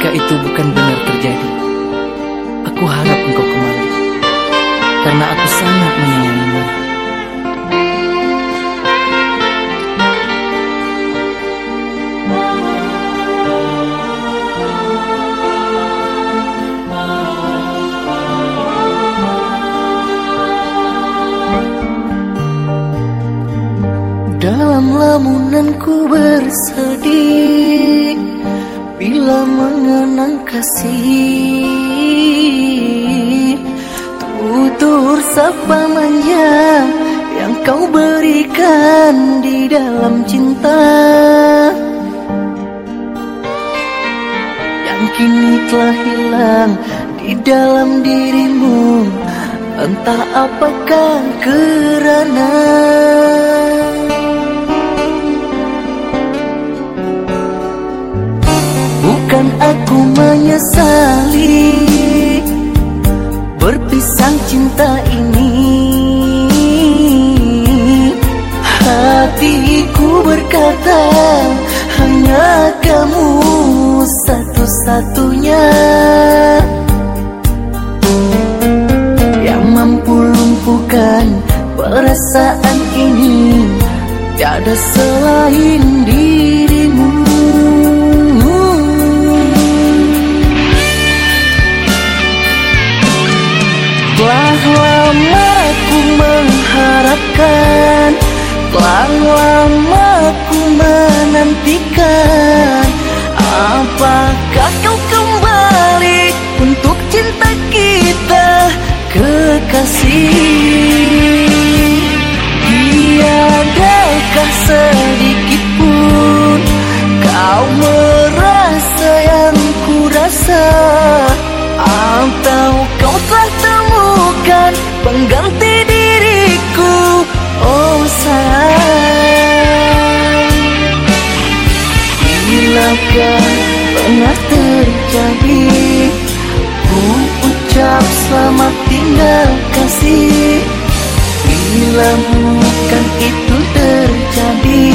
Jika itu bukan benar terjadi, aku harap engkau kembali, karena aku sangat menyayangimu. Dalam lamunanku bersedih Bila mengenang kasih Tutur sapa manja Yang kau berikan di dalam cinta. Yang kini telah hilang di dalam dirimu Entah apakah kerana Bukan aku menyesali Berpisah cinta ini. Hatiku berkata Hanya kamu satu-satunya Yang mampu lumpuhkan perasaan ini. Tiada selain dirimu Telah lama ku mengharapkan Telah lama ku menantikan. Apakah kau kembali untuk cinta kita kekasih? Tiadakah sedikit pun kau merasa yang ku rasa Atau kau telah pengganti diriku Oh sayang. Bilakah pernah terjadi Ku ucap selamat tinggal kasih. Bila bukan itu terjadi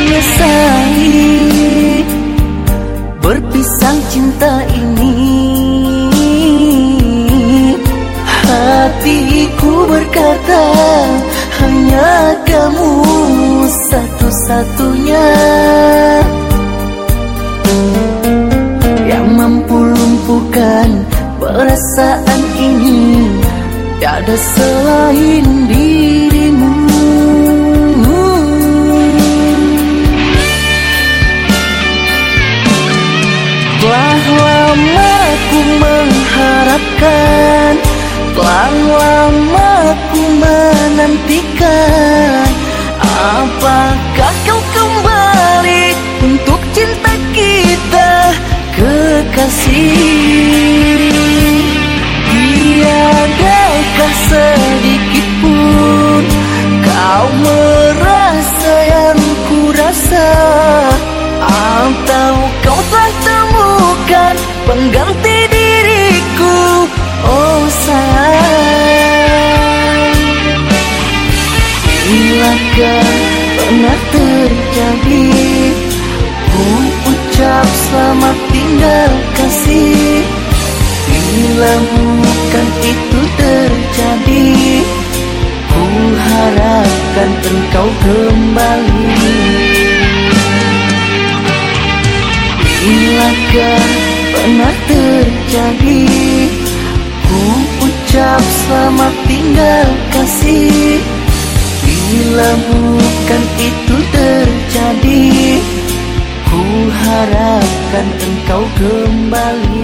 aku menyesali Berpisah cinta ini. Hatiku berkata Hanya kamu satu-satunya Yang mampu lumpuhkan perasaan ini. Tiada selain dirimu Telah lama ku mengharapkan Telah lama ku menantikan Apakah kasih Bila bukan itu terjadi. Ku harapkan engkau kembali. Bilakah pernah terjadi? Ku ucap selamat tinggal kasih. Bila bukan itu terjadi Ku harapkan engkau kembali